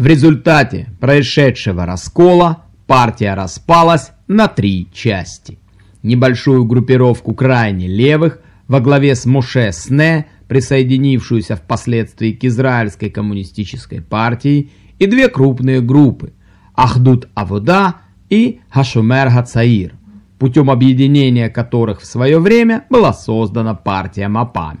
В результате происшедшего раскола партия распалась на три части. Небольшую группировку крайне левых во главе с Моше Сне, присоединившуюся впоследствии к израильской коммунистической партии, и две крупные группы – Ахдут Авода и Хашумер Гацаир, путем объединения которых в свое время была создана партия Мапами,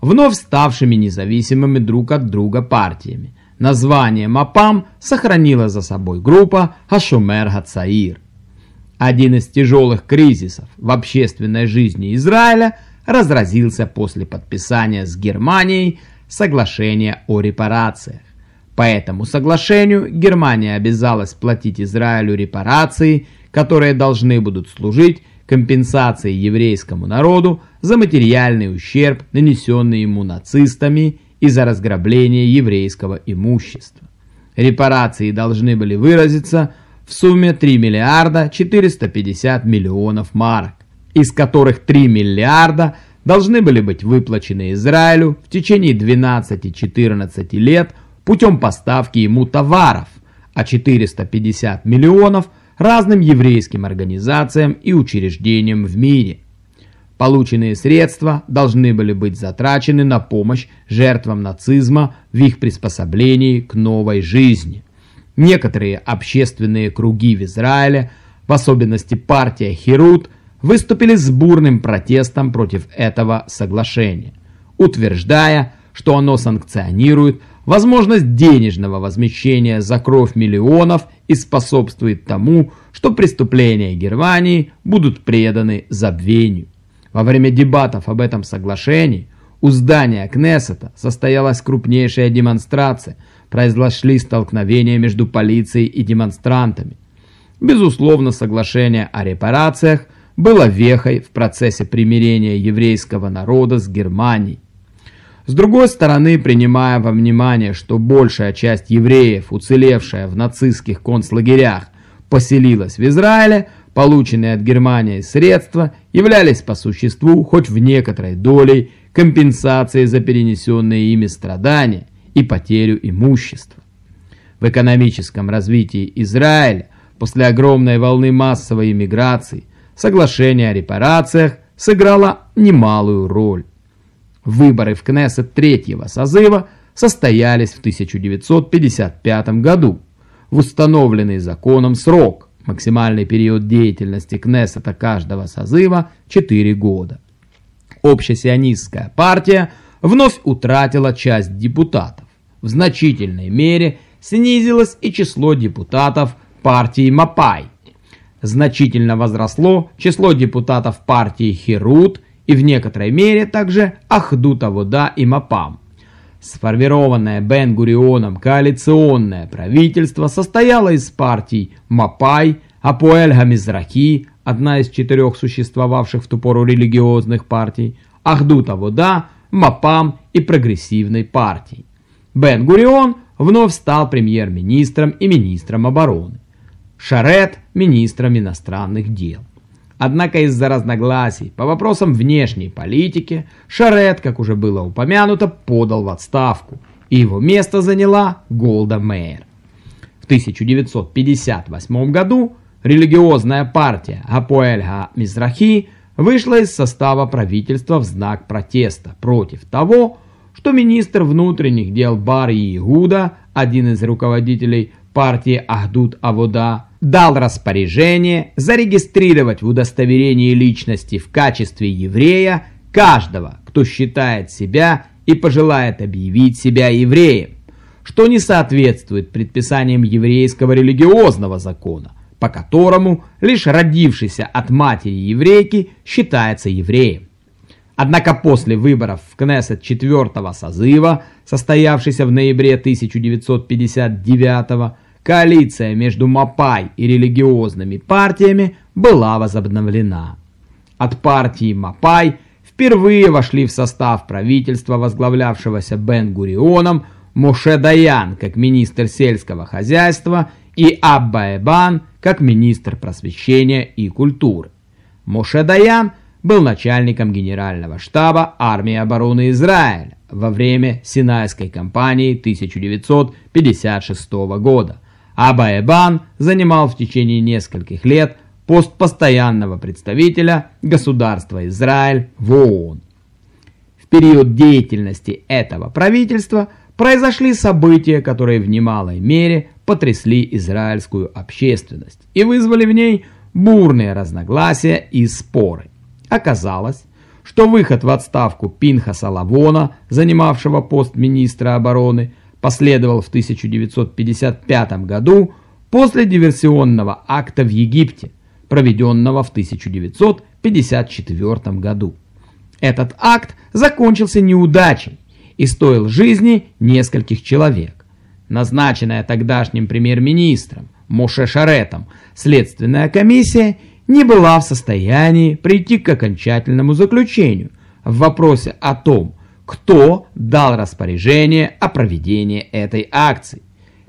вновь ставшими независимыми друг от друга партиями. Название Мапам сохранила за собой группа Хашумер Гацаир. Один из тяжелых кризисов в общественной жизни Израиля разразился после подписания с Германией соглашения о репарациях. По этому соглашению Германия обязалась платить Израилю репарации, которые должны будут служить компенсацией еврейскому народу за материальный ущерб, нанесенный ему нацистами и за разграбление еврейского имущества. Репарации должны были выразиться в сумме 3 миллиарда 450 миллионов марок, из которых 3 миллиарда должны были быть выплачены Израилю в течение 12-14 лет путем поставки ему товаров, а 450 миллионов разным еврейским организациям и учреждениям в мире. Полученные средства должны были быть затрачены на помощь жертвам нацизма в их приспособлении к новой жизни. Некоторые общественные круги в Израиле, в особенности партия Херут, выступили с бурным протестом против этого соглашения, утверждая, что оно санкционирует возможность денежного возмещения за кровь миллионов и способствует тому, что преступления Германии будут преданы забвению. Во время дебатов об этом соглашении у здания Кнессета состоялась крупнейшая демонстрация, произошли столкновения между полицией и демонстрантами. Безусловно, соглашение о репарациях было вехой в процессе примирения еврейского народа с Германией. С другой стороны, принимая во внимание, что большая часть евреев, уцелевшая в нацистских концлагерях, поселилась в Израиле, полученные от Германии средства являлись по существу хоть в некоторой долей компенсацией за перенесенные ими страдания и потерю имущества. В экономическом развитии Израиля после огромной волны массовой иммиграции соглашение о репарациях сыграло немалую роль. Выборы в Кнессет третьего созыва состоялись в 1955 году. В установленный законом срок, максимальный период деятельности Кнессета каждого созыва – 4 года. Общесионистская партия вновь утратила часть депутатов. В значительной мере снизилось и число депутатов партии Мапай. Значительно возросло число депутатов партии Херут и в некоторой мере также Ахдута Вода и Мапам. Сформированное Бен-Гурионом коалиционное правительство состояло из партий Мапай, Апуэль Гамизраки, одна из четырех существовавших в ту пору религиозных партий, Ахдута Вода, Мапам и прогрессивной партии. Бен-Гурион вновь стал премьер-министром и министром обороны. Шарет – министром иностранных дел. Однако из-за разногласий по вопросам внешней политики Шарет, как уже было упомянуто, подал в отставку, и его место заняла Голда Мейер. В 1958 году религиозная партия Апоэльга Мизрахи вышла из состава правительства в знак протеста против того, что министр внутренних дел Бари Игуда, один из руководителей партии Ахдут Авода, дал распоряжение зарегистрировать в удостоверении личности в качестве еврея каждого, кто считает себя и пожелает объявить себя евреем, что не соответствует предписаниям еврейского религиозного закона, по которому лишь родившийся от матери еврейки считается евреем. Однако после выборов в Кнессет четвертого созыва, состоявшийся в ноябре 1959 года, коалиция между Мапай и религиозными партиями была возобновлена. От партии Мапай впервые вошли в состав правительства, возглавлявшегося Бен-Гурионом, Моше Даян как министр сельского хозяйства и Абба как министр просвещения и культуры. Моше Даян был начальником генерального штаба армии обороны Израиля, во время Синайской кампании 1956 года, а Баэбан занимал в течение нескольких лет пост постоянного представителя государства Израиль в ООН. В период деятельности этого правительства произошли события, которые в немалой мере потрясли израильскую общественность и вызвали в ней бурные разногласия и споры. Оказалось, что выход в отставку Пинхаса Лавона, занимавшего пост министра обороны, последовал в 1955 году после диверсионного акта в Египте, проведенного в 1954 году. Этот акт закончился неудачей и стоил жизни нескольких человек. Назначенная тогдашним премьер-министром Моше Шаретом следственная комиссия не была в состоянии прийти к окончательному заключению в вопросе о том, кто дал распоряжение о проведении этой акции.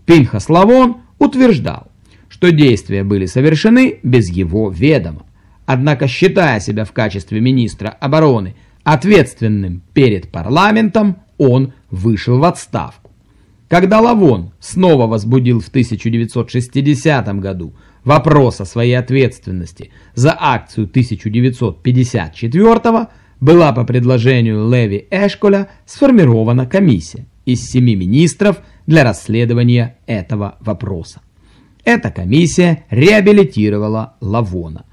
Пинхас Лавон утверждал, что действия были совершены без его ведома. Однако, считая себя в качестве министра обороны ответственным перед парламентом, он вышел в отставку. Когда Лавон снова возбудил в 1960 году вопрос о своей ответственности за акцию 1954 была по предложению Леви Эшколя сформирована комиссия из семи министров для расследования этого вопроса. Эта комиссия реабилитировала Лавона.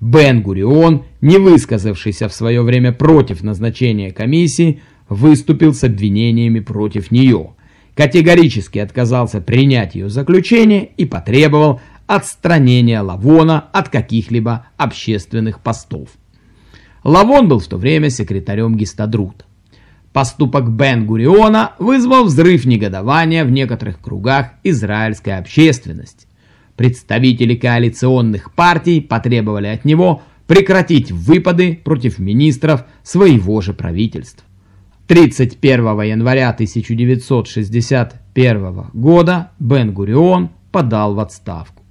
Бен-Гурион, не высказавшийся в свое время против назначения комиссии, выступил с обвинениями против нее, категорически отказался принять ее заключение и потребовал отстранения Лавона от каких-либо общественных постов. Лавон был в то время секретарем Гистадрута. Поступок Бен-Гуриона вызвал взрыв негодования в некоторых кругах израильской общественности. Представители коалиционных партий потребовали от него прекратить выпады против министров своего же правительства. 31 января 1961 года Бен-Гурион подал в отставку.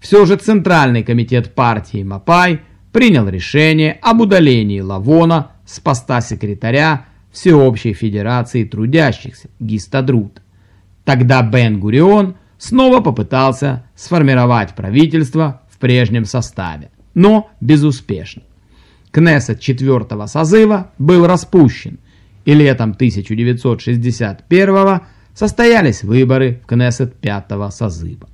Все же Центральный комитет партии Мапай принял решение об удалении Лавона с поста секретаря Всеобщей Федерации Трудящихся Гистадрут. Тогда Бен-Гурион снова попытался сформировать правительство в прежнем составе, но безуспешно. Кнессет четвертого созыва был распущен, и летом 1961 состоялись выборы в Кнессет пятого созыва.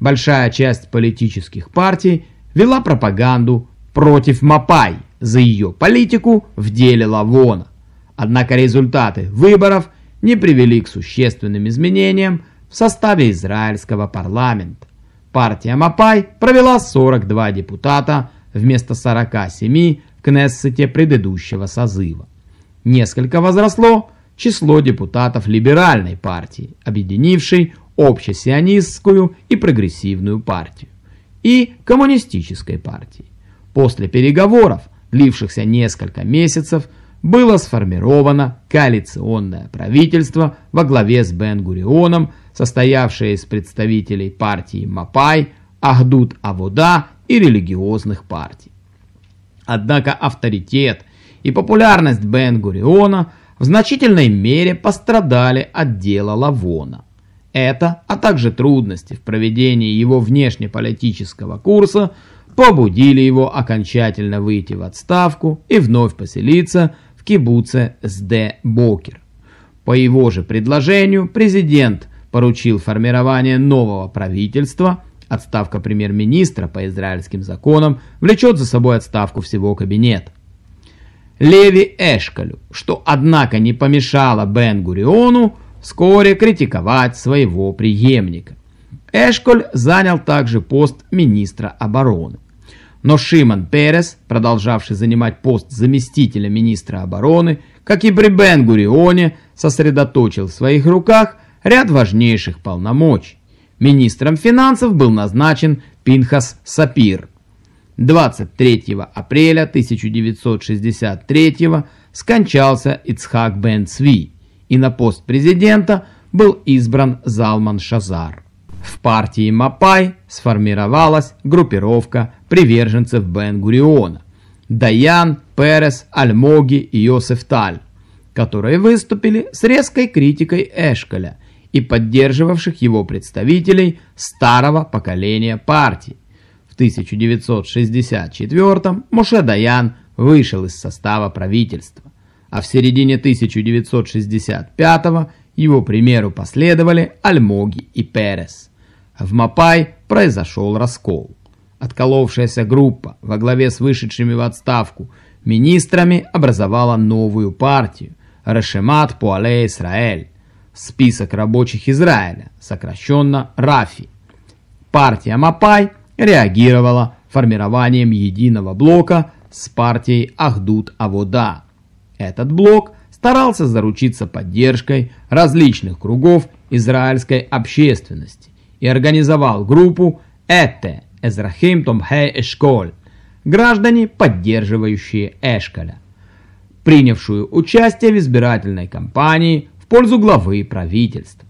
Большая часть политических партий вела пропаганду против Мапай за ее политику в деле Лавона. Однако результаты выборов не привели к существенным изменениям в составе израильского парламента. Партия Мапай провела 42 депутата вместо 47 в Кнессете предыдущего созыва. Несколько возросло число депутатов либеральной партии, объединившей общесионистскую и прогрессивную партию, и коммунистической партии. После переговоров, длившихся несколько месяцев, было сформировано коалиционное правительство во главе с Бен-Гурионом, состоявшее из представителей партии Мапай, Ахдут Авода и религиозных партий. Однако авторитет и популярность Бен-Гуриона в значительной мере пострадали от дела Лавона. Это, а также трудности в проведении его внешнеполитического курса побудили его окончательно выйти в отставку и вновь поселиться в кибуце Сде-Бокер. По его же предложению президент поручил формирование нового правительства, отставка премьер-министра по израильским законам влечет за собой отставку всего кабинета. Леви Эшкалю, что однако не помешало Бен-Гуриону вскоре критиковать своего преемника. Эшколь занял также пост министра обороны. Но Шимон Перес, продолжавший занимать пост заместителя министра обороны, как и при Бен-Гурионе, сосредоточил в своих руках ряд важнейших полномочий. Министром финансов был назначен Пинхас Сапир. 23 апреля 1963 скончался Ицхак Бен Цви и на пост президента был избран Залман Шазар. В партии Мапай сформировалась группировка приверженцев Бен-Гуриона – Даян, Перес, Альмоги и Йосеф Таль. которые выступили с резкой критикой Эшколя и поддерживавших его представителей старого поколения партии. В 1964 Моше Даян вышел из состава правительства, а в середине 1965 его примеру последовали Альмоги и Перес. В Мапай произошел раскол. Отколовшаяся группа во главе с вышедшими в отставку министрами образовала новую партию Решемат Пуале Исраэль, список рабочих Израиля, сокращенно РАФИ. Партия Мапай реагировала формированием единого блока с партией Ахдут Авода. Этот блок старался заручиться поддержкой различных кругов израильской общественности и организовал группу «Эте» Эзрахим Томхей Эшколь, граждане, поддерживающие Эшколя, принявшую участие в избирательной кампании в пользу главы правительства.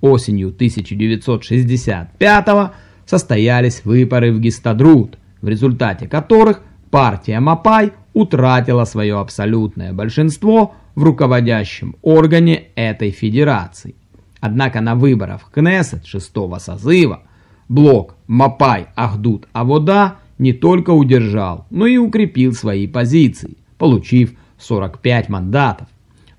Осенью 1965 состоялись выборы в Гистадрут, в результате которых партия Мапай утратила свое абсолютное большинство в руководящем органе этой федерации. Однако на выборах Кнессет шестого созыва блок Мапай Ахдут Авода не только удержал, но и укрепил свои позиции, получив 45 мандатов.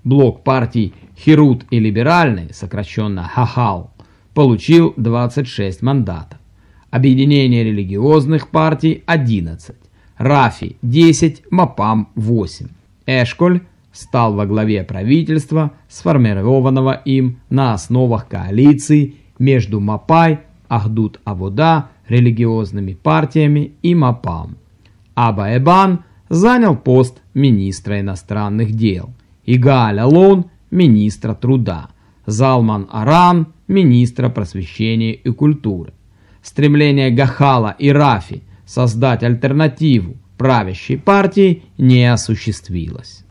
Блок партий Хирут и Либеральный, сокращенно Хахал, получил 26 мандатов. Объединение религиозных партий 11, Рафи 10, Мапам 8. Эшколь стал во главе правительства, сформированного им на основах коалиции между Мапай, Ахдут Авода, религиозными партиями и Мапам. Аба Эбан занял пост министра иностранных дел, Игааль Алон – министра труда, Залман Аран – министра просвещения и культуры. Стремление Гахала и Рафи создать альтернативу правящей партии не осуществилось.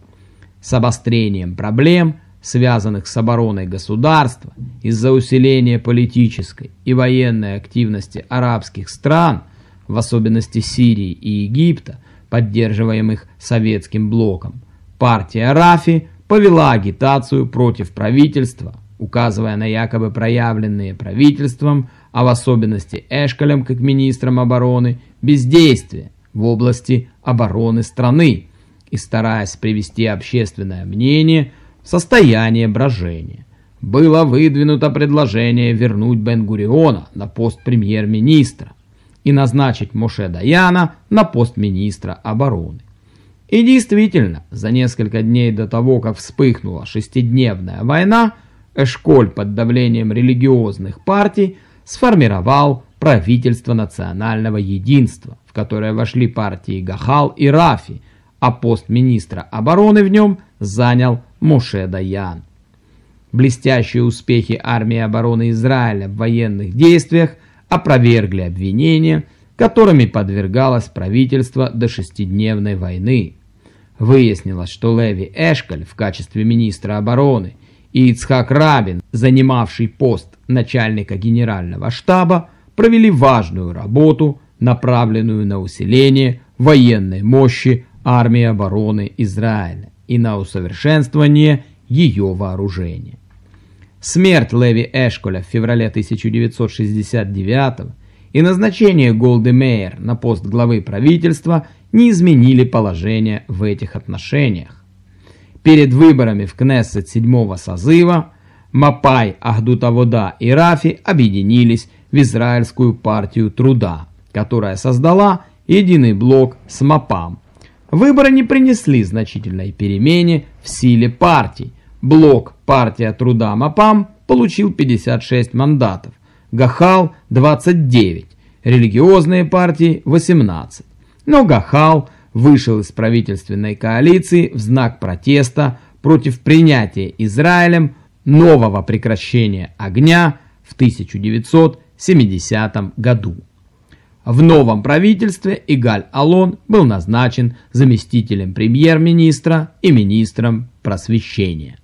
С обострением проблем, связанных с обороной государства из-за усиления политической и военной активности арабских стран, в особенности Сирии и Египта, поддерживаемых советским блоком, партия Рафи повела агитацию против правительства, указывая на якобы проявленные правительством, а в особенности Эшколем как министром обороны, бездействие в области обороны страны, и стараясь привести общественное мнение в состояние брожения. Было выдвинуто предложение вернуть Бен-Гуриона на пост премьер-министра и назначить Моше Даяна на пост министра обороны. И действительно, за несколько дней до того, как вспыхнула шестидневная война, Эшколь под давлением религиозных партий сформировал правительство национального единства, в которое вошли партии Гахал и Рафи, а пост министра обороны в нем занял Моше Даян. Блестящие успехи армии обороны Израиля в военных действиях опровергли обвинения, которыми подвергалось правительство до шестидневной войны. Выяснилось, что Леви Эшкаль в качестве министра обороны и Ицхак Рабин, занимавший пост начальника генерального штаба, провели важную работу, направленную на усиление военной мощи армии обороны Израиля и на усовершенствование ее вооружения. Смерть Леви Эшколя в феврале 1969 и назначение Голды Мейер на пост главы правительства не изменили положение в этих отношениях. Перед выборами в Кнессет седьмого созыва Мапай, Ахдутавода и Рафи объединились в Израильскую партию труда, которая создала единый блок с Мапам, Выборы не принесли значительной перемене в силе партий. Блок «Партия труда МАПАМ» получил 56 мандатов, Гахал – 29, религиозные партии – 18. Но Гахал вышел из правительственной коалиции в знак протеста против принятия Израилем нового прекращения огня в 1970 году. В новом правительстве Игаль Алон был назначен заместителем премьер-министра и министром просвещения.